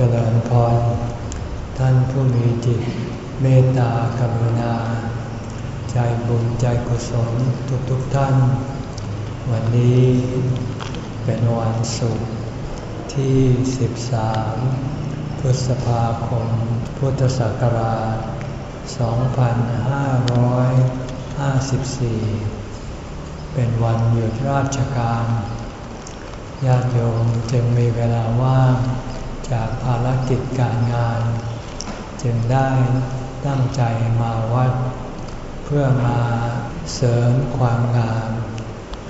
เจริญพร ท่านผู้มีจิตเมตตากรุณา ใจบุญใจกุศลทุกๆทท่าน วันนี้เป็นวันศุกร์ที่ 13 พฤษภาคม พุทธศักราช 2554 เป็นวันหยุดราชการ ญาติโยมจึงมีเวลาว่าง จากภารกิจการงาน จึงได้ตั้งใจมาวัด เพื่อมาเสริมความงาม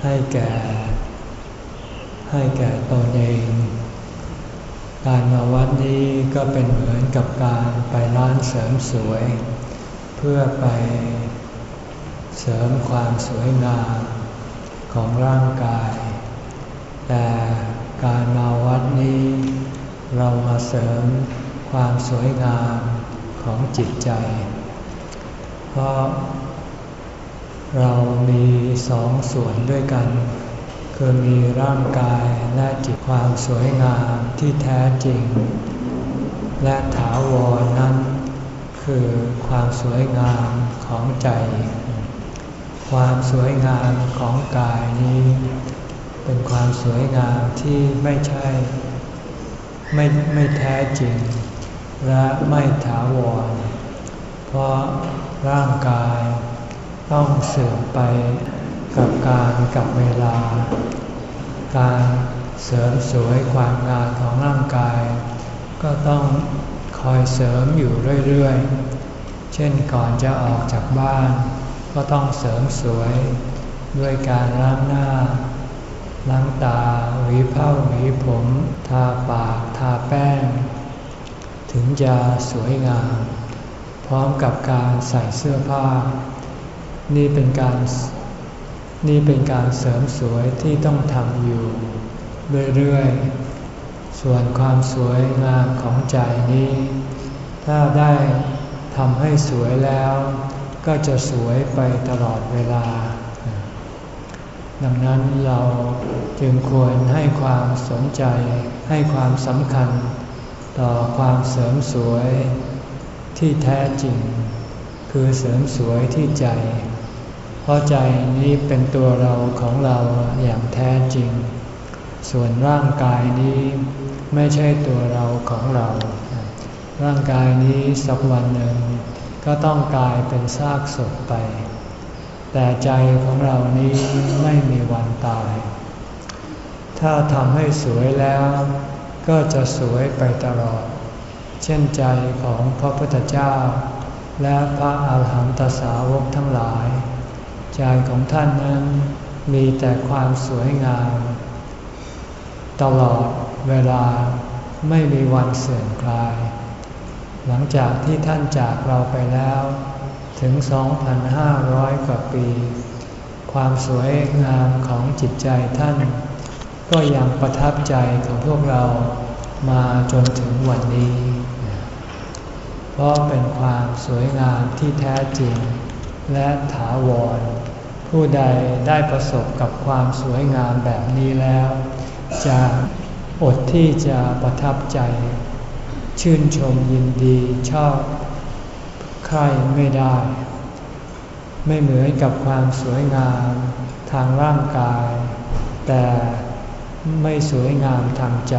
ให้แก่ ให้แก่ตนเอง การมาวัดนี้ก็เป็นเหมือนกับการไปร้านเสริมสวย เพื่อไปเสริมความสวยงามของร่างกาย แต่การมาวัดนี้ เรามาเสริมความสวยงามของจิตใจ เพราะเรามีสองส่วนด้วยกัน คือมีร่างกายและจิตความสวยงามที่แท้จริง และถาวรนั้น คือความสวยงามของใจ ความสวยงามของกายนี้ เป็นความสวยงามที่ไม่ใช่ ไม่ไม่แท้จริง และไม่ถาวร เพราะร่างกายต้องเสื่อมไปกับการกับเวลา การเสริมสวยความงามของร่างกาย ก็ต้องคอยเสริมอยู่เรื่อยๆ เช่นก่อนจะออกจากบ้าน ก็ต้องเสริมสวยด้วยการล้างหน้า ล้างตาหวีผ้าหวีผม ทาปากทาแป้ง ถึงจะสวยงาม พร้อมกับการใส่เสื้อผ้า นี่เป็นการนี่เป็นการเสริมสวยที่ต้องทำอยู่ เรื่อยๆ ส่วนความสวยงามของใจนี้ ถ้าได้ทำให้สวยแล้ว ก็จะสวยไปตลอดเวลา ดังนั้นเราจึงควรให้ความสนใจให้ความสำคัญ ต่อความเสริมสวยที่แท้จริง คือเสริมสวยที่ใจ เพราะใจนี้เป็นตัวเราของเราอย่างแท้จริง ส่วนร่างกายนี้ไม่ใช่ตัวเราของเรา ร่างกายนี้สักวันหนึ่ง ก็ต้องกลายเป็นซากศพไป แต่ใจของเรานี้ไม่มีวันตาย ถ้าทำให้สวยแล้วก็จะสวยไปตลอด เช่นใจของพระพุทธเจ้า และพระอาหารหันตสาวกทั้งหลาย ใจของท่านนั้นมีแต่ความสวยงาม ตลอดเวลาไม่มีวันเสื่อมคลาย หลังจากที่ท่านจากเราไปแล้ว ถึง 2,500 กว่าปี ความสวยงามของจิตใจท่าน ก็ยังประทับใจของพวกเรามาจนถึงวันนี้ เพราะเป็นความสวยงามที่แท้จริงและถาวร ผู้ใดได้ประสบกับความสวยงามแบบนี้แล้ว จะอดที่จะประทับใจ ชื่นชมยินดีชอบ ใครไม่ได้ ไม่เหมือนกับความสวยงามทางร่างกาย แต่ไม่สวยงามทางใจ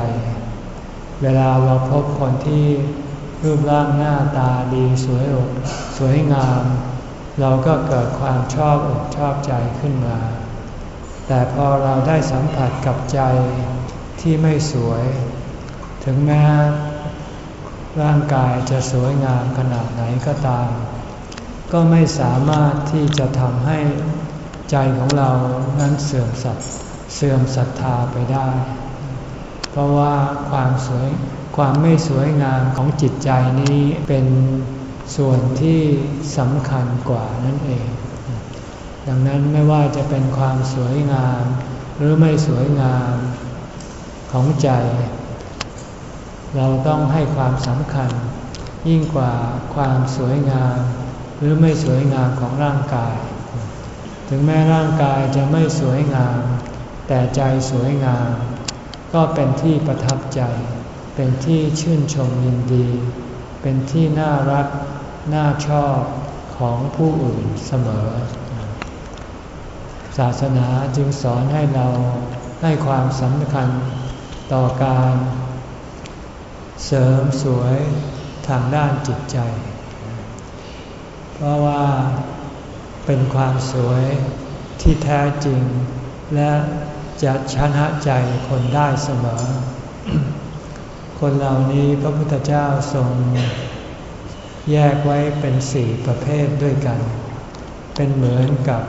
เวลาเราพบคนที่รูปร่างหน้าตาดีสวยอกสวยงาม เราก็เกิดความชอบอกชอบใจขึ้นมา แต่พอเราได้สัมผัสกับใจที่ไม่สวย ถึงแม้ ร่างกายจะสวยงามขนาดไหนก็ตาม ก็ไม่สามารถที่จะทำให้ใจของเรานั้นเสื่อมสัตเสื่อมศรัทธาไปได้ เพราะว่าความสวยความไม่สวยงามของจิตใจนี้เป็นส่วนที่สำคัญกว่านั่นเอง ดังนั้นไม่ว่าจะเป็นความสวยงาม หรือไม่สวยงามของใจ เราต้องให้ความสำคัญ ยิ่งกว่าความสวยงาม หรือไม่สวยงามของร่างกาย ถึงแม้ร่างกายจะไม่สวยงาม แต่ใจสวยงาม ก็เป็นที่ประทับใจเเป็นที่ชื่นชมยินดี เป็นที่น่ารัก น่าชอบของผู้อื่นเสมอ ศาสนาจึงสอนให้เราให้ความสำคัญต่อการ เสริมสวยทางด้านจิตใจ เพราะว่าเป็นความสวยที่แท้จริง และจะชนะใจคนได้เสมอ คนเหล่านี้พระพุทธเจ้าทรง แยกไว้เป็นสี่ประเภทด้วยกัน เป็นเหมือนกับ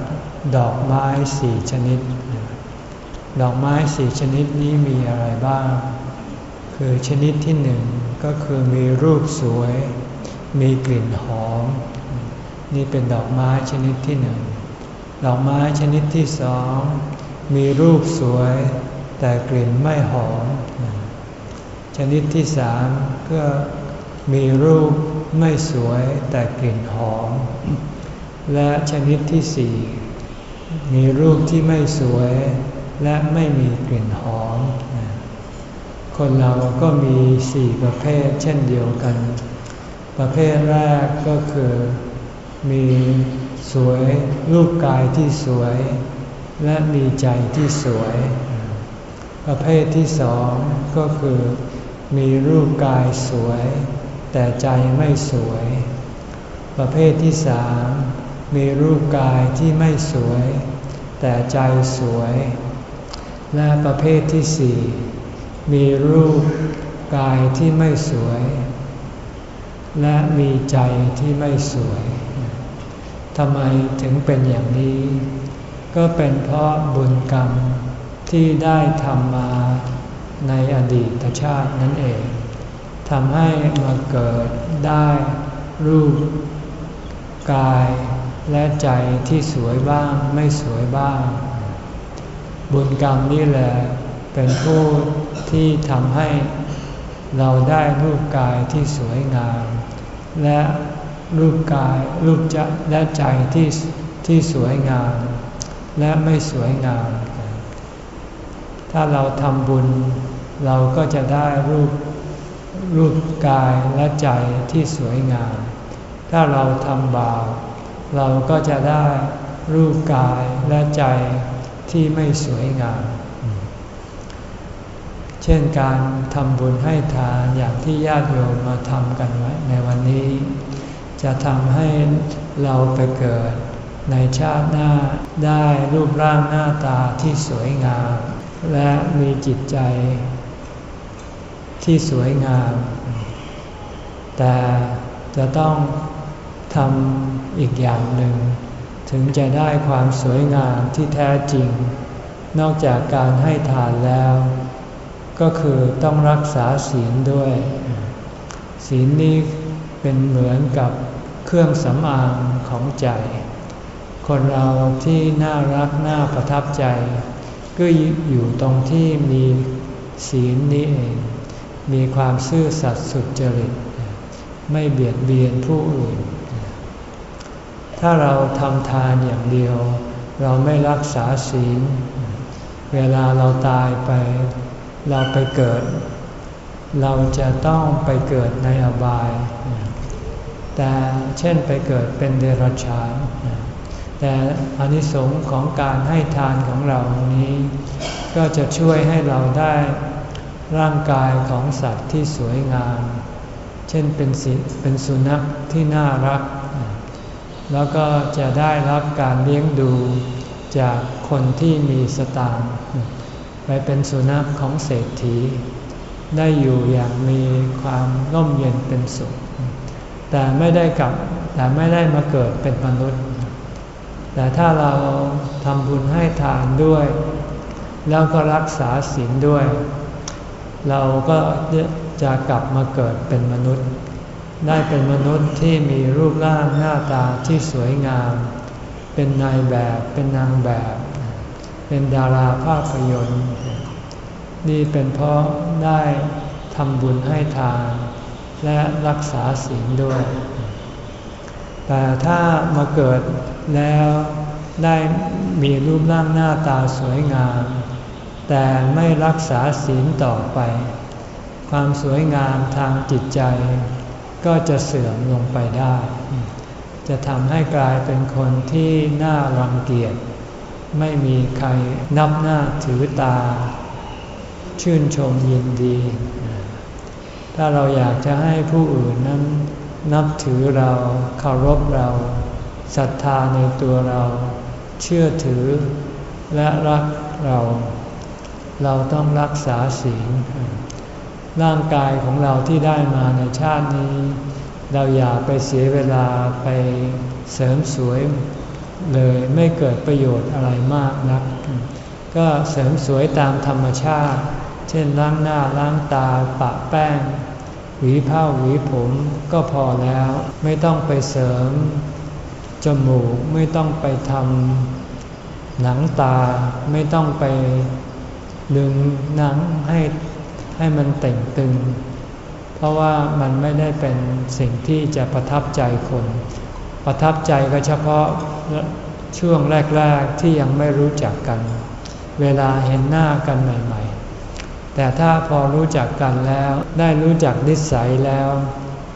ดอกไม้สี่ชนิด ดอกไม้สี่ชนิดนี้มีอะไรบ้าง คือชนิดที่หนึ่งก็คือมีรูปสวย มีกลิ่นหอม นี่เป็นดอกไม้ชนิดที่หนึ่ง ดอกไม้ชนิดที่สอง มีรูปสวย แต่กลิ่นไม่หอม ชนิดที่สามก็มีรูปไม่สวยแต่กลิ่นหอม และชนิดที่สี่มีรูปที่ไม่สวย และไม่มีกลิ่นหอม คนเราก็มีสี่ประเภทเช่นเดียวกัน ประเภทแรกก็คือมีสวยรูปกายที่สวย และมีใจที่สวย ประเภทที่สองก็คือมีรูปกายสวย แต่ใจไม่สวย ประเภทที่สามมีรูปกายที่ไม่สวย แต่ใจสวย และประเภทที่สี่ มีรูปกายที่ไม่สวย และมีใจที่ไม่สวยทำไมถึงเป็นอย่างนี้ ก็เป็นเพราะบุญกรรมที่ได้ทำมาในอดีตชาตินั่นเองทำให้มาเกิดได้รูป กายและใจที่สวยบ้างไม่สวยบ้าง บุญกรรมนี่แหละ เป็นผู้ที่ทำให้เราได้รูปกายที่สวยงาม และรูปกายรูปจะและใจที่ที่สวยงาม และไม่สวยงาม ถ้าเราทำบุญ เราก็จะได้รูปรูปกายและใจที่สวยงาม ถ้าเราทำบาปเราก็จะได้รูปกายและใจที่ไม่สวยงาม เช่นการทำบุญให้ทานอย่างที่ญาติโยมมาทำกันไว้ในวันนี้ จะทำให้เราไปเกิดในชาติหน้าได้รูปร่างหน้าตาที่สวยงาม และมีจิตใจที่สวยงาม แต่จะต้องทำอีกอย่างหนึ่ง ถึงจะได้ความสวยงามที่แท้จริง นอกจากการให้ทานแล้ว ก็คือต้องรักษาศีลด้วย ศีลนี้เป็นเหมือนกับเครื่องสำอางของใจ คนเราที่น่ารักน่าประทับใจ ก็อยู่ตรงที่มีศีลนี้เอง มีความซื่อสัตย์สุจริต ไม่เบียดเบียนผู้อื่น ถ้าเราทำทานอย่างเดียว เราไม่รักษาศีล เวลาเราตายไป เราไปเกิด เราจะต้องไปเกิดในอบาย แต่เช่นไปเกิดเป็นเดรัจฉาน แต่อนิสงส์ของการให้ทานของเรานี้ ก็จะช่วยให้เราได้ร่างกายของสัตว์ที่สวยงาม เช่นเป็นสิเป็นสุนัขที่น่ารัก แล้วก็จะได้รับการเลี้ยงดูจากคนที่มีสตางค์ เป็นสุนัขของเศรษฐี ได้อยู่อย่างมีความร่มเย็นเป็นสุข แต่ไม่ได้กลับแต่ไม่ได้มาเกิดเป็นมนุษย์ แต่ถ้าเราทำบุญให้ทานด้วย แล้วก็รักษาศีลด้วย เราก็จะกลับมาเกิดเป็นมนุษย์ ได้เป็นมนุษย์ที่มีรูปร่างหน้าตาที่สวยงาม เป็นนายแบบเป็นนางแบบ เป็นดาราภาพยนตร์ นี่เป็นเพราะได้ทำบุญให้ทานและรักษาศีลด้วย แต่ถ้ามาเกิดแล้วได้มีรูปร่างหน้าตาสวยงาม แต่ไม่รักษาศีลต่อไปคความสวยงามทางจิตใจ ก็จะเสื่อมลงไปได้ จะทำให้กลายเป็นคนที่น่ารังเกียจ ไม่มีใครนับหน้าถือตา ชื่นชมยินดี ถ้าเราอยากจะให้ผู้อื่นนั้น นับถือเราเคารพเราศรัทธาในตัวเรา เชื่อถือและรักเรา เราต้องรักษาศีลร่างกายของเราที่ได้มาในชาตินี้ เราอย่าไปเสียเวลาไปเสริมสวย เลยไม่เกิดประโยชน์อะไรมากนัก ก็เสริมสวยตามธรรมชาติ เช่นล้างหน้าล้างตาปะแป้ง หวีผ้าหวีผมก็พอแล้ว ไม่ต้องไปเสริมจมูกไม่ต้องไปทำหนังตาไม่ต้องไปดึงหนังให้ให้มันเต่งตึง เพราะว่ามันไม่ได้เป็นสิ่งที่จะประทับใจคน ประทับใจก็เฉพาะช่วงแรก ๆที่ยังไม่รู้จักกัน เวลาเห็นหน้ากันใหม่ ๆ แต่ถ้าพอรู้จักกันแล้วได้รู้จักนิสัยแล้ว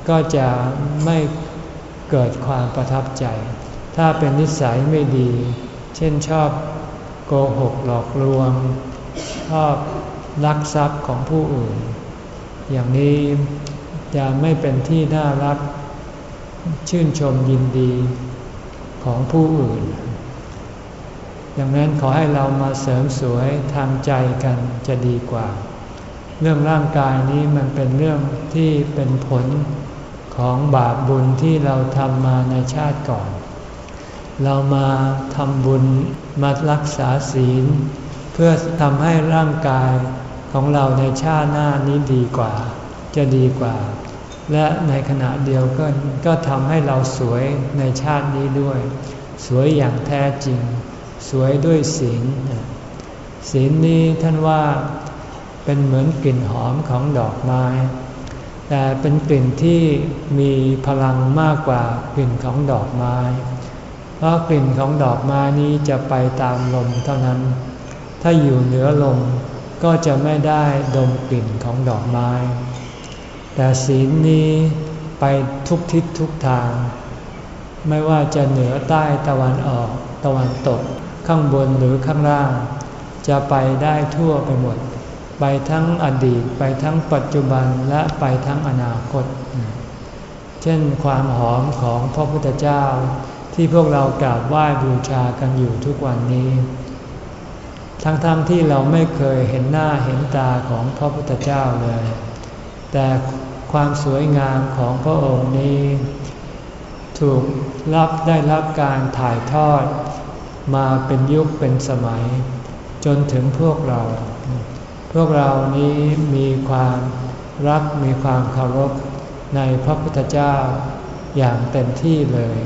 ก็จะไม่เกิดความประทับใจ ถ้าเป็นนิสัยไม่ดี เช่นชอบโกหกหลอกลวง ชอบลักทรัพย์ของผู้อื่น อย่างนี้จะไม่เป็นที่น่ารัก ชื่นชมยินดีของผู้อื่น ดังนั้นขอให้เรามาเสริมสวยทางใจกันจะดีกว่า เรื่องร่างกายนี้มันเป็นเรื่องที่เป็นผลของบาปบุญที่เราทำมาในชาติก่อน เรามาทำบุญมารักษาศีล เพื่อทำให้ร่างกายของเราในชาติหน้านี้ดีกว่า จะดีกว่า และในขณะเดียวกันก็ทำให้เราสวยในชาตินี้ด้วย สวยอย่างแท้จริง สวยด้วยศีลศีลนี้ท่านว่าเป็นเหมือนกลิ่นหอมของดอกไม้ แต่เป็นกลิ่นที่มีพลังมากกว่ากลิ่นของดอกไม้ เพราะกลิ่นของดอกไม้นี้จะไปตามลมเท่านั้น ถ้าอยู่เหนือลมก็จะไม่ได้ดมกลิ่นของดอกไม้ แต่ศีลนี้ไปทุกทิศทุกทาง ไม่ว่าจะเหนือใต้ตะวันออก ตะวันตก ข้างบนหรือข้างล่าง จะไปได้ทั่วไปหมด ไปทั้งอดีตไปทั้งปัจจุบันและไปทั้งอนาคต เช่นความหอมของพระพุทธเจ้าที่พวกเรากราบไหว้บูชากันอยู่ทุกวันนี้ ทั้งๆทที่เราไม่เคยเห็นหน้าเห็นตาของพระพุทธเจ้าเลย แต่ ความสวยงามของพระองค์นี้ ถูกรับได้รับการถ่ายทอด มาเป็นยุคเป็นสมัย จนถึงพวกเรา พวกเรานี้มีความรักมีความเคารพในพระพุทธเจ้าอย่างเต็มที่เลย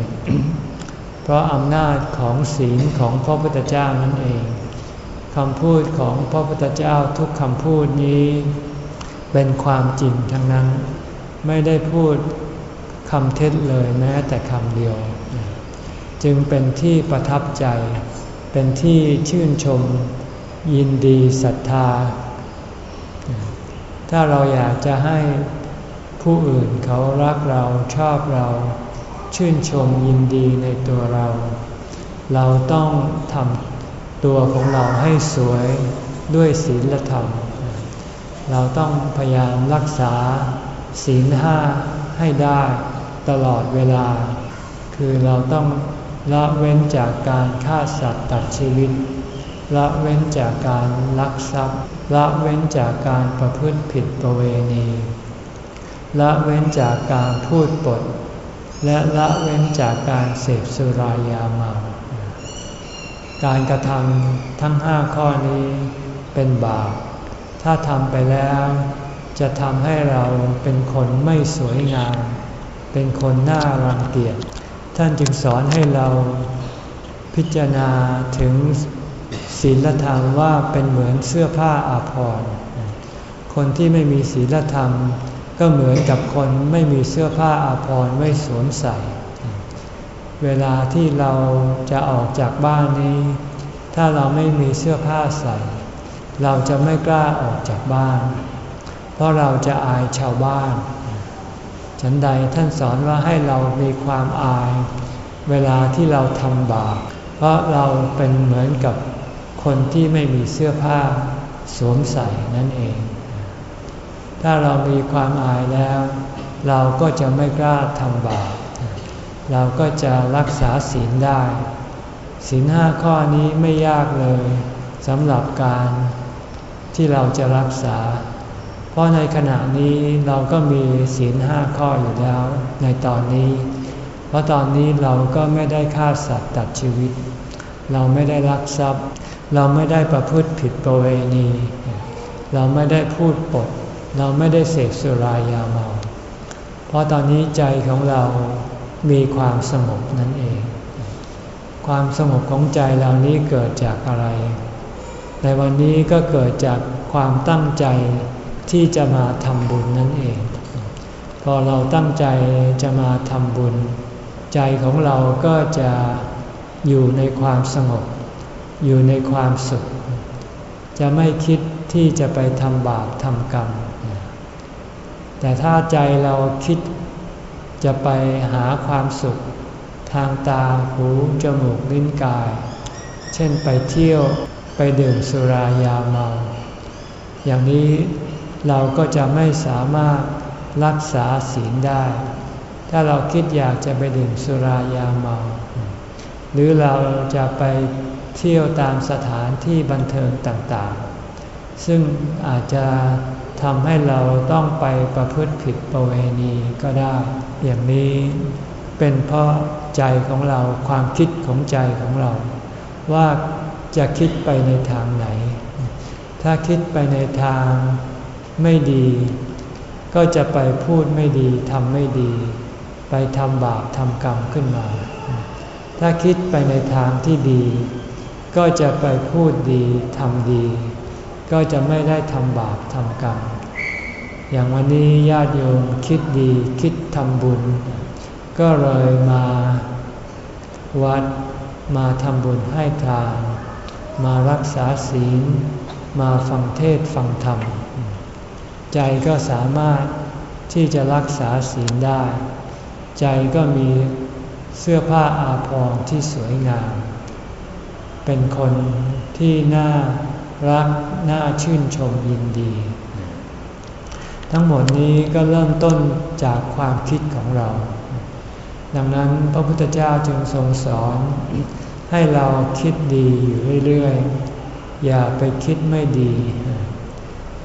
เพราะอำนาจของศีลของพระพุทธเจ้านั่นเองคำพูดของพระพุทธเจ้าทุกคำพูดนี้ เป็นความจริงทั้งนั้น ไม่ได้พูดคำเท็จเลยแม้แต่คำเดียว จึงเป็นที่ประทับใจ เป็นที่ชื่นชม ยินดีศรัทธา ถ้าเราอยากจะให้ผู้อื่นเขารักเราชอบเรา ชื่นชมยินดีในตัวเรา เราต้องทำตัวของเราให้สวยด้วยศีลธรรม เราต้องพยายามรักษาศีลห้าให้ได้ตลอดเวลา คือเราต้องละเว้นจากการฆ่าสัตว์ตัดชีวิต ละเว้นจากการลักทรัพย์ ละเว้นจากการประพฤติผิดประเวณี ละเว้นจากการพูดปด และละเว้นจากการเสพสุรายาเมา การกระทำทั้งห้าข้อนี้เป็นบาป ถ้าทำไปแล้ว จะทำให้เราเป็นคนไม่สวยงาม เป็นคนน่ารังเกียจ ท่านจึงสอนให้เราพิจารณาถึงศีลธรรมว่าเป็นเหมือนเสื้อผ้าอาภรณ์คนที่ไม่มีศีลธรรม ก็เหมือนกับคนไม่มีเสื้อผ้าอาภรณ์ไว้สวมใส่ เวลาที่เราจะออกจากบ้านนี้ ถ้าเราไม่มีเสื้อผ้าใส่ เราจะไม่กล้าออกจากบ้าน เพราะเราจะอายชาวบ้าน ฉันใดท่านสอนว่าให้เรามีความอาย เวลาที่เราทำบาป เพราะเราเป็นเหมือนกับคนที่ไม่มีเสื้อผ้าสวมใส่นั่นเอง ถ้าเรามีความอายแล้ว เราก็จะไม่กล้าทำบาป เราก็จะรักษาศีลได้ ศีลห้าข้อนี้ไม่ยากเลยสำหรับการ ที่เราจะรักษา เพราะในขณะนี้เราก็มีศีลห้าข้ออยู่แล้วในตอนนี้ เพราะตอนนี้เราก็ไม่ได้ฆ่าสัตว์ตัดชีวิต เราไม่ได้ลักทรัพย์ เราไม่ได้ประพฤติผิดประเวณี เราไม่ได้พูดปด เราไม่ได้เสพสุรายาเมา เพราะตอนนี้ใจของเรามีความสงบนั่นเอง ความสงบของใจเรานี้เกิดจากอะไร ในวันนี้ก็เกิดจากความตั้งใจที่จะมาทำบุญนั่นเอง พอเราตั้งใจจะมาทำบุญ ใจของเราก็จะอยู่ในความสงบ อยู่ในความสุข จะไม่คิดที่จะไปทำบาปทำกรรม แต่ถ้าใจเราคิดจะไปหาความสุข ทางตาหูจมูกลิ้นกาย เช่นไปเที่ยว ไปดื่มสุรายาเมา อย่างนี้เราก็จะไม่สามารถรักษาศีลได้ ถ้าเราคิดอยากจะไปดื่มสุรายาเมา หรือเราจะไปเที่ยวตามสถานที่บันเทิงต่างๆ ซึ่งอาจจะทำให้เราต้องไปประพฤติผิดประเวณีก็ได้ อย่างนี้เป็นเพราะใจของเราความคิดของใจของเรา ว่า จะคิดไปในทางไหน ถ้าคิดไปในทางไม่ดี ก็จะไปพูดไม่ดีทำไม่ดี ไปทำบาปทำกรรมขึ้นมา ถ้าคิดไปในทางที่ดี ก็จะไปพูดดีทำดี ก็จะไม่ได้ทำบาปทำกรรม อย่างวันนี้ญาติโยมคิดดีคิดทำบุญ ก็เลยมาวัดมาทำบุญให้ทาน มารักษาศีล มาฟังเทศฟังธรรม ใจก็สามารถที่จะรักษาศีลได้ ใจก็มีเสื้อผ้าอาภรณ์ที่สวยงาม เป็นคนที่น่ารักน่าชื่นชมยินดี ทั้งหมดนี้ก็เริ่มต้นจากความคิดของเรา ดังนั้นพระพุทธเจ้าจึงทรงสอน ให้เราคิดดีอยู่เรื่อยๆ อย่าไปคิดไม่ดี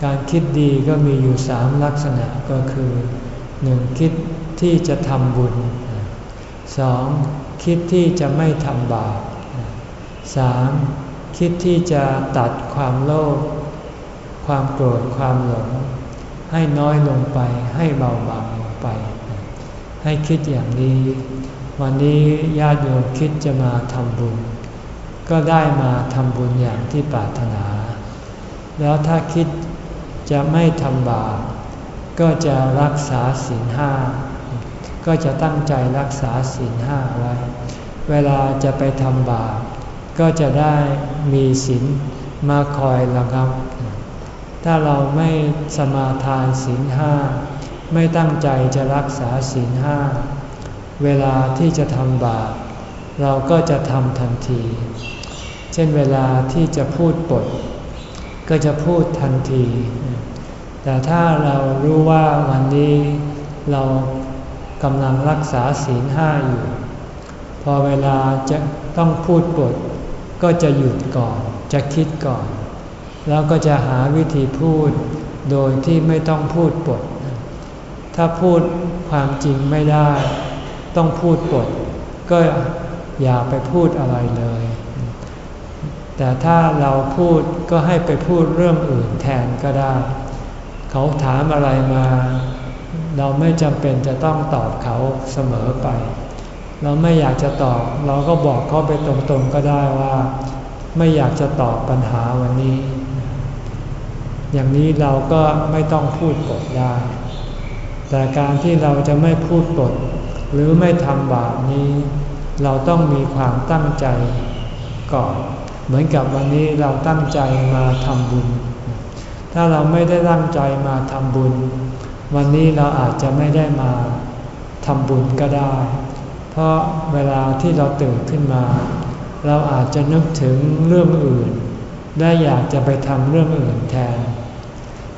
การคิดดีก็มีอยู่สามลักษณะก็คือหนึ่งคิดที่จะทำบุญสองคิดที่จะไม่ทำบาปสามคิดที่จะตัดความโลภ ความโกรธ ความหลง ให้น้อยลงไป ให้เบาบางลงไป ให้คิดอย่างนี้ วันนี้ญาติโยมคิดจะมาทำบุญ ก็ได้มาทำบุญอย่างที่ปรารถนา แล้วถ้าคิดจะไม่ทำบาปก็จะรักษาศีลห้าก็จะตั้งใจรักษาศีลห้าไว้ เวลาจะไปทำบาปก็จะได้มีศีลมาคอยระงับ ถ้าเราไม่สมาทานศีลห้าไม่ตั้งใจจะรักษาศีลห้า เวลาที่จะทำบาปเราก็จะทำทันที เช่นเวลาที่จะพูดปด ก็จะพูดทันที แต่ถ้าเรารู้ว่าวันนี้เรากำลังรักษาศีลห้าอยู่ พอเวลาจะต้องพูดปด ก็จะหยุดก่อน จะคิดก่อน แล้วก็จะหาวิธีพูดโดยที่ไม่ต้องพูดปด ถ้าพูดความจริงไม่ได้ ต้องพูดปด ก็อย่าไปพูดอะไรเลย แต่ถ้าเราพูดก็ให้ไปพูดเรื่องอื่นแทนก็ได้ เขาถามอะไรมา เราไม่จำเป็นจะต้องตอบเขาเสมอไป เราไม่อยากจะตอบ เราก็บอกเขาไปตรงๆก็ได้ว่า ไม่อยากจะตอบปัญหาวันนี้ อย่างนี้เราก็ไม่ต้องพูดปดได้แต่การที่เราจะไม่พูดปด หรือไม่ทำบาปนี้ เราต้องมีความตั้งใจก่อน เหมือนกับวันนี้เราตั้งใจมาทำบุญ ถ้าเราไม่ได้ตั้งใจมาทำบุญ วันนี้เราอาจจะไม่ได้มาทำบุญก็ได้ เพราะเวลาที่เราตื่นขึ้นมา เราอาจจะนึกถึงเรื่องอื่น ได้อยากจะไปทำเรื่องอื่นแทน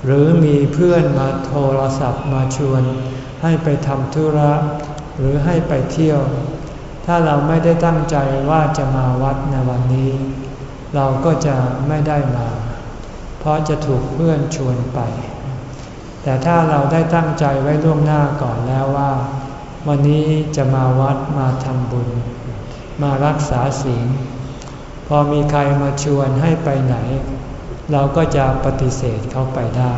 หรือมีเพื่อนมาโทรศัพท์มาชวนให้ไปทำธุระ หรือให้ไปเที่ยว ถ้าเราไม่ได้ตั้งใจว่าจะมาวัดในวันนี้ เราก็จะไม่ได้มา เพราะจะถูกเพื่อนชวนไป แต่ถ้าเราได้ตั้งใจไว้ล่วงหน้าก่อนแล้วว่า วันนี้จะมาวัดมาทำบุญ มารักษาศีลพอมีใครมาชวนให้ไปไหน เราก็จะปฏิเสธเขาไปได้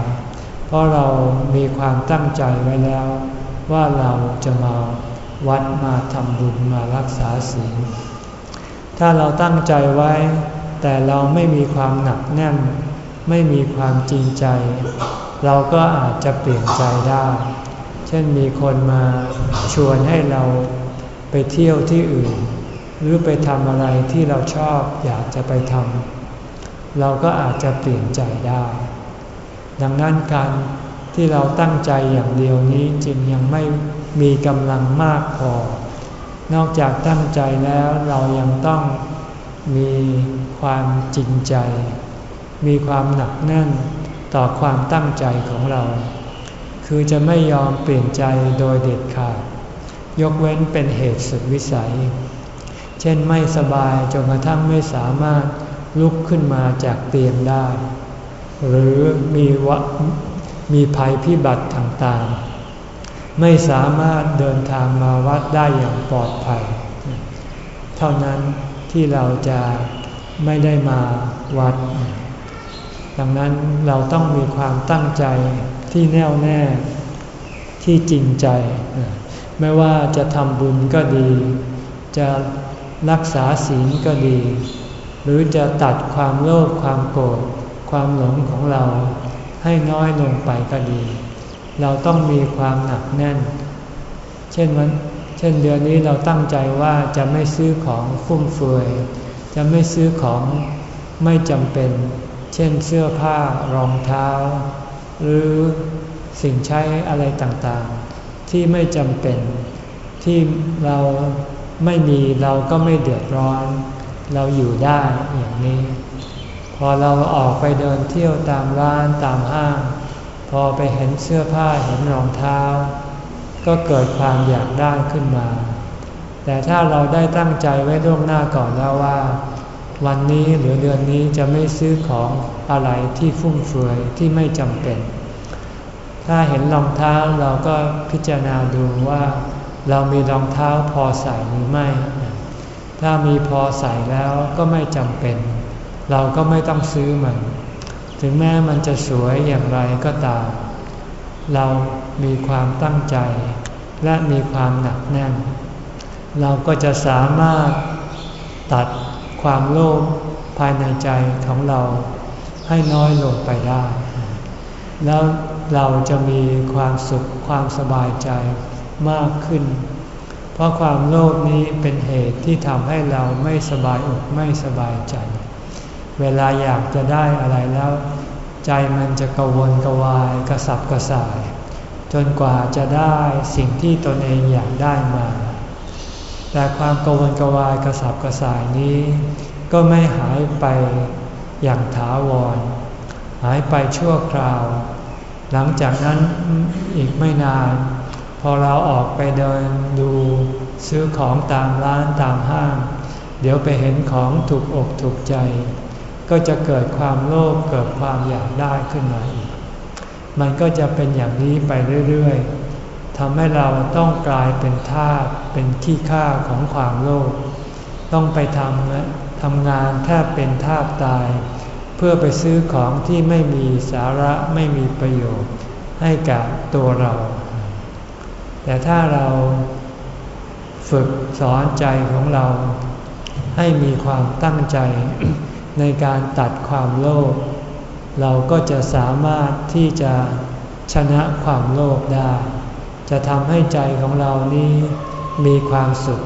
เพราะเรามีความตั้งใจไว้แล้ว ว่าเราจะมาวัดมาทำบุญมารักษาศีล ถ้าเราตั้งใจไว้ แต่เราไม่มีความหนักแน่น ไม่มีความจริงใจ เราก็อาจจะเปลี่ยนใจได้ เช่นมีคนมาชวนให้เราไปเที่ยวที่อื่น หรือไปทำอะไรที่เราชอบอยากจะไปทำเราก็อาจจะเปลี่ยนใจได้ ดังนั้นการ ที่เราตั้งใจอย่างเดียวนี้จึงยังไม่มีกำลังมากพอ นอกจากตั้งใจแล้วเรายังต้องมีความจริงใจ มีความหนักแน่นต่อความตั้งใจของเรา คือจะไม่ยอมเปลี่ยนใจโดยเด็ดขาด ยกเว้นเป็นเหตุสุดวิสัย เช่นไม่สบายจนกระทั่งไม่สามารถลุกขึ้นมาจากเตียงได้ หรือมีวะ มีภัยพิบัติต่างๆ ไม่สามารถเดินทางมาวัดได้อย่างปลอดภัย เท่านั้นที่เราจะไม่ได้มาวัด ดังนั้นเราต้องมีความตั้งใจที่แน่วแน่ที่จริงใจ ไม่ว่าจะทำบุญก็ดี จะรักษาศีลก็ดี หรือจะตัดความโลภความโกรธความหลงของเรา ให้น้อยลงไปก็ดี เราต้องมีความหนักแน่น เช่นวันเช่นเดือนนี้เราตั้งใจว่าจะไม่ซื้อของฟุ่มเฟือย จะไม่ซื้อของไม่จำเป็น เช่นเสื้อผ้ารองเท้า หรือสิ่งใช้อะไรต่างๆ ที่ไม่จำเป็น ที่เราไม่มีเราก็ไม่เดือดร้อน เราอยู่ได้อย่างนี้ พอเราออกไปเดินเที่ยวตามร้านตามห้าง พอไปเห็นเสื้อผ้าเห็นรองเท้า ก็เกิดความอยากได้ขึ้นมา แต่ถ้าเราได้ตั้งใจไว้ล่วงหน้าก่อนแล้วว่า วันนี้หรือเดือนนี้จะไม่ซื้อของอะไรที่ฟุ่มเฟือยที่ไม่จำเป็น ถ้าเห็นรองเท้าเราก็พิจารณาดูว่า เรามีรองเท้าพอใส่หรือไม่ ถ้ามีพอใส่แล้วก็ไม่จำเป็น เราก็ไม่ต้องซื้อมัน ถึงแม้มันจะสวยอย่างไรก็ตาม เรามีความตั้งใจ และมีความหนักแน่น เราก็จะสามารถตัดความโลภภายในใจของเราให้น้อยลงไปได้ แล้วเราจะมีความสุขความสบายใจมากขึ้น เพราะความโลภนี้เป็นเหตุที่ทำให้เราไม่สบายอกไม่สบายใจ เวลาอยากจะได้อะไรแล้ว ใจมันจะกวนกวายกระสับกระส่าย จนกว่าจะได้สิ่งที่ตนเองอยากได้มา แต่ความกวนกวายกระสับกระส่ายนี้ ก็ไม่หายไปอย่างถาวร หายไปชั่วคราว หลังจากนั้นอีกไม่นาน พอเราออกไปเดินดูซื้อของตามร้านตามห้าง เดี๋ยวไปเห็นของถูกอกถูกใจ ก็จะเกิดความโลภเกิดความอยากได้ขึ้นมาอีก มันก็จะเป็นอย่างนี้ไปเรื่อยๆทำให้เราต้องกลายเป็นทาสเป็นขี้ข้าของความโลภต้องไปทำทำงานแทบเป็นทาสตาย เพื่อไปซื้อของที่ไม่มีสาระไม่มีประโยชน์ให้กับตัวเรา แต่ถ้าเราฝึกสอนใจของเราให้มีความตั้งใจ ในการตัดความโลภเราก็จะสามารถที่จะชนะความโลภได้ จะทำให้ใจของเรานี้มีความสุข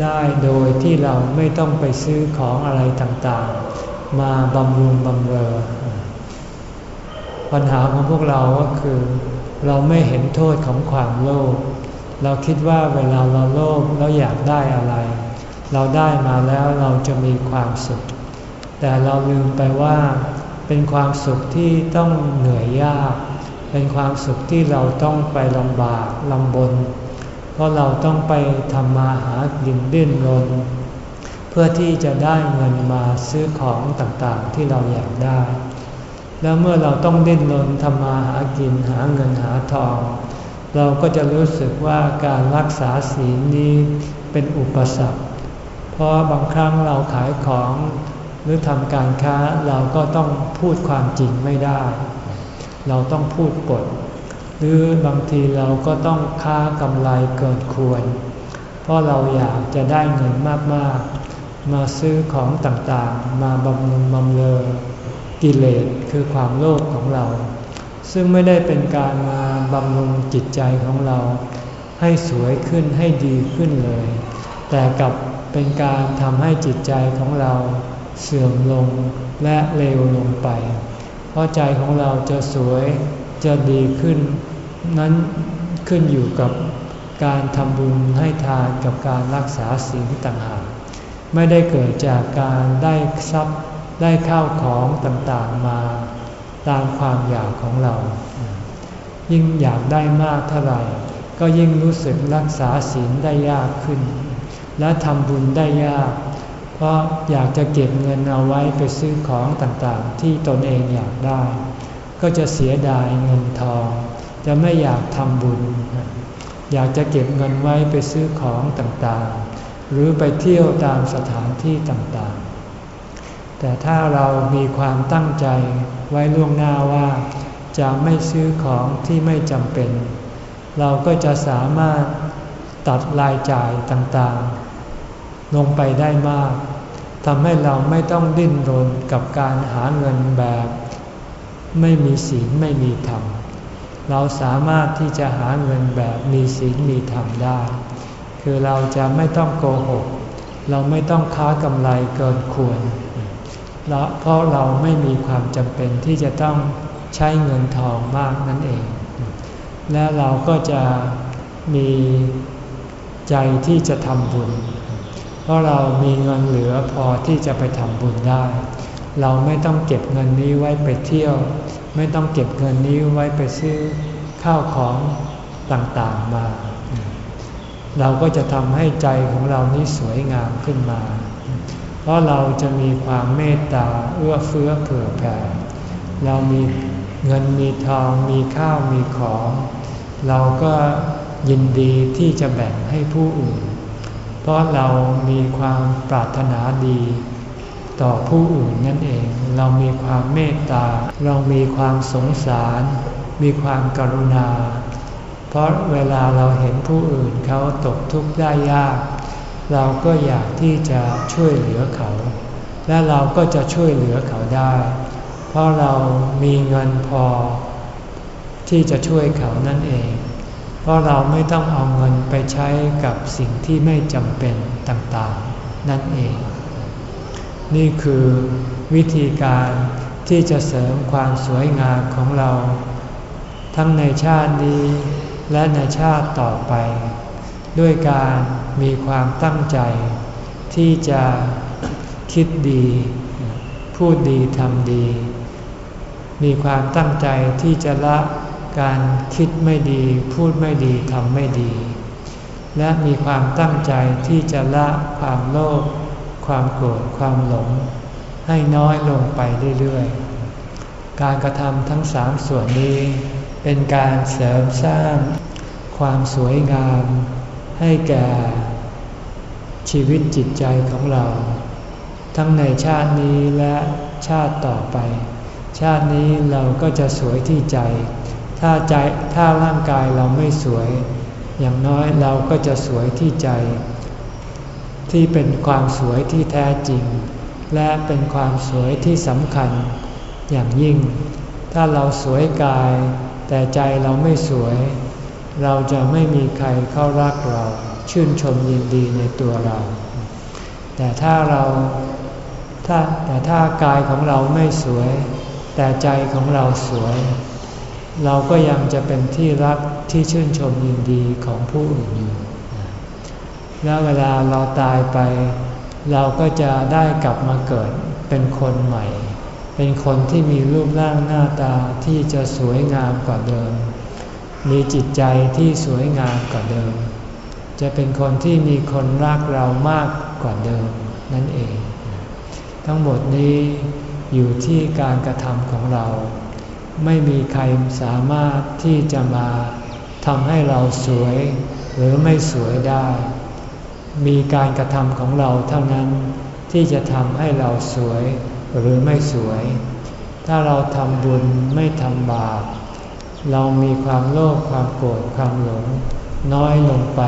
ได้โดยที่เราไม่ต้องไปซื้อของอะไรต่างๆ มาบำรุงบำเรอ ปัญหาของพวกเราก็คือ เราไม่เห็นโทษของความโลภเราคิดว่าเวลาเราโลภแล้วอยากได้อะไร เราได้มาแล้วเราจะมีความสุข แต่เราลืมไปว่าเป็นความสุขที่ต้องเหนื่อยยาก เป็นความสุขที่เราต้องไปลำบากลำบน เพราะเราต้องไปทำมาหาดินดิ้นรน เพื่อที่จะได้เงินมาซื้อของต่างๆที่เราอยากได้ แล้วเมื่อเราต้องดิ้นรนทำมาหากินหาเงินหาทอง เราก็จะรู้สึกว่าการรักษาศีลนี้เป็นอุปสรรค เพราะบางครั้งเราขายของ หรือทำการค้าเราก็ต้องพูดความจริงไม่ได้ เราต้องพูดปด หรือบางทีเราก็ต้องค้ากำไรเกินควร เพราะเราอยากจะได้เงินมากๆ มาซื้อของต่างๆ มาบำรุงบำเรอกิเลสคือความโลภของเรา ซึ่งไม่ได้เป็นการมาบำรุงจิตใจของเรา ให้สวยขึ้นให้ดีขึ้นเลย แต่กับเป็นการทำให้จิตใจของเรา เสื่อมลงและเลวลงไป เพราะใจของเราจะสวยจะดีขึ้น นั้นขึ้นอยู่กับการทำบุญให้ทานกับการรักษาศีลต่างหากไม่ได้เกิดจากการได้ทรัพย์ได้ข้าวของต่างๆมา ตามความอยากของเรา ยิ่งอยากได้มากเท่าไหร่ ก็ยิ่งรู้สึกรักษาศีลได้ยากขึ้น และทำบุญได้ยาก เพราะอยากจะเก็บเงินเอาไว้ไปซื้อของต่างๆ ที่ตนเองอยากได้ ก็จะเสียดายเงินทอง จะไม่อยากทำบุญ อยากจะเก็บเงินไว้ไปซื้อของต่างๆ หรือไปเที่ยวตามสถานที่ต่างๆ แต่ถ้าเรามีความตั้งใจไว้ล่วงหน้าว่า จะไม่ซื้อของที่ไม่จำเป็น เราก็จะสามารถตัดรายจ่ายต่างๆ ลงไปได้มากทำให้เราไม่ต้องดิ้นรนกับการหาเงินแบบ ไม่มีศีลไม่มีธรรม เราสามารถที่จะหาเงินแบบมีศีลมีธรรมได้ คือเราจะไม่ต้องโกหก เราไม่ต้องค้ากำไรเกินควร เพราะเราไม่มีความจำเป็นที่จะต้องใช้เงินทองมากนั่นเอง และเราก็จะมีใจที่จะทำบุญ เพราะเรามีเงินเหลือพอที่จะไปทำบุญได้ เราไม่ต้องเก็บเงินนี้ไว้ไปเที่ยว ไม่ต้องเก็บเงินนี้ไว้ไปซื้อข้าวของต่างๆมา เราก็จะทำให้ใจของเรานี้สวยงามขึ้นมา เพราะเราจะมีความเมตตาเอื้อเฟื้อเผื่อแผ่ เรามีเงินมีทองมีข้าวมีของ เราก็ยินดีที่จะแบ่งให้ผู้อื่น เพราะเรามีความปรารถนาดี ต่อผู้อื่นนั่นเอง เรามีความเมตตา เรามีความสงสาร มีความกรุณา เพราะเวลาเราเห็นผู้อื่นเขาตกทุกข์ได้ยาก เราก็อยากที่จะช่วยเหลือเขา และเราก็จะช่วยเหลือเขาได้ เพราะเรามีเงินพอ ที่จะช่วยเขานั่นเอง เพราะเราไม่ต้องเอาเงินไปใช้กับสิ่งที่ไม่จำเป็นต่างๆ นั่นเอง นี่คือวิธีการที่จะเสริมความสวยงามของเรา ทั้งในชาตินี้และในชาติต่อไป ด้วยการมีความตั้งใจ ที่จะคิดดี พูดดีทำดี มีความตั้งใจที่จะละ การคิดไม่ดี พูดไม่ดีทำไม่ดี และมีความตั้งใจที่จะละความโลภความโกรธความหลง ให้น้อยลงไปเรื่อยๆ การกระทำทั้งสามส่วนนี้ เป็นการเสริมสร้างความสวยงาม ให้แก่ ชีวิตจิตใจของเรา ทั้งในชาตินี้และชาติต่อไป ชาตินี้เราก็จะสวยที่ใจ ถ้าใจถ้าร่างกายเราไม่สวย อย่างน้อยเราก็จะสวยที่ใจ ที่เป็นความสวยที่แท้จริง และเป็นความสวยที่สำคัญ อย่างยิ่ง ถ้าเราสวยกาย แต่ใจเราไม่สวย เราจะไม่มีใครเข้ารักเรา ชื่นชมยินดีในตัวเรา แต่ถ้าเราถ้าแต่ถ้ากายของเราไม่สวยแแต่ใจของเราสวย เราก็ยังจะเป็นที่รักที่ชื่นชมยินดีของผู้อื่นอยู่แล้วเวลาเราตายไป เราก็จะได้กลับมาเกิดเป็นคนใหม่ เป็นคนที่มีรูปร่างหน้าตาที่จะสวยงามกว่าเดิม มีจิตใจที่สวยงามกว่าเดิม จะเป็นคนที่มีคนรักเรามากกว่าเดิมนั่นเอง ทั้งหมดนี้อยู่ที่การกระทำของเรา ไม่มีใครสามารถที่จะมาทำให้เราสวยหรือไม่สวยได้ มีการกระทำของเราเท่านั้นที่จะทำให้เราสวยหรือไม่สวย ถ้าเราทำบุญไม่ทำบาป เรามีความโลภความโกรธความหลง น้อยลงไป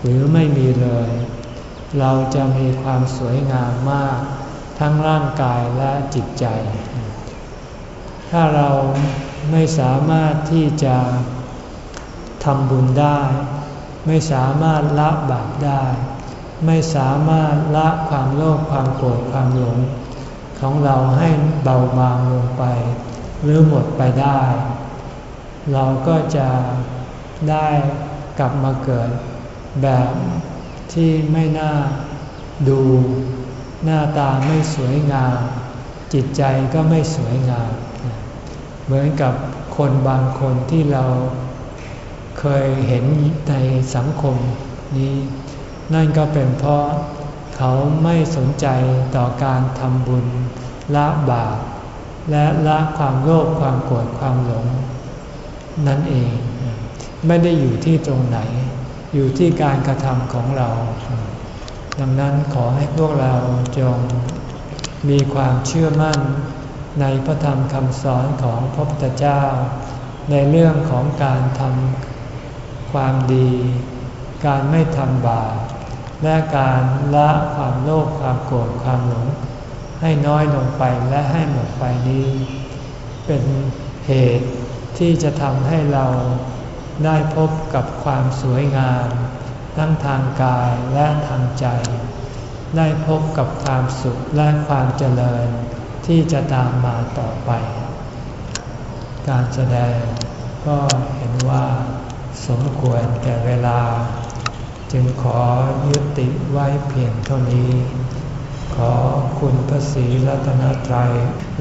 หรือไม่มีเลย เราจะมีความสวยงามมาก ทั้งร่างกายและจิตใจ ถ้าเราไม่สามารถที่จะทำบุญได้ ไม่สามารถละบาปได้ ไม่สามารถละความโลภความโกรธความหลง ของเราให้เบาบางลงไป หรือหมดไปได้ เราก็จะได้กลับมาเกิดแบบที่ไม่น่าดู หน้าตาไม่สวยงาม จิตใจก็ไม่สวยงาม เหมือนกับคนบางคนที่เราเคยเห็นในสังคมนี้ นั่นก็เป็นเพราะเขาไม่สนใจต่อการทำบุญละบาปและละความโลภความโกรธความหลง นั่นเอง ไม่ได้อยู่ที่ตรงไหน อยู่ที่การกระทำของเรา ดังนั้นขอให้พวกเราจงมีความเชื่อมั่น ในพระธรรมคำสอนของพระพุทธเจ้า ในเรื่องของการทำความดี การไม่ทำบาปและการละความโลภความโกรธความหลง ให้น้อยลงไปและให้หมดไปนี้ เป็นเหตุที่จะทำให้เราได้พบกับความสวยงาม ทั้งทางกายและทางใจ ได้พบกับความสุขและความเจริญ ที่จะตามมาต่อไป การแสดงก็เห็นว่าสมควรแก่เวลา จึงขอยุติไว้เพียงเท่านี้ ขอคุณพระศรีรัตนตรัย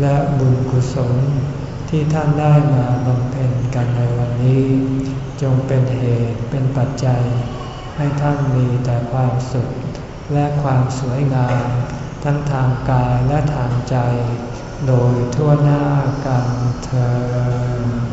และบุญกุศลที่ท่านได้มาบำเพ็ญกันในวันนี้ จงเป็นเหตุเป็นปัจจัย ให้ท่านมีแต่ความสุขและความสวยงาม ทั้งทางกายและทางใจ โดยทั่วหน้ากันเธอ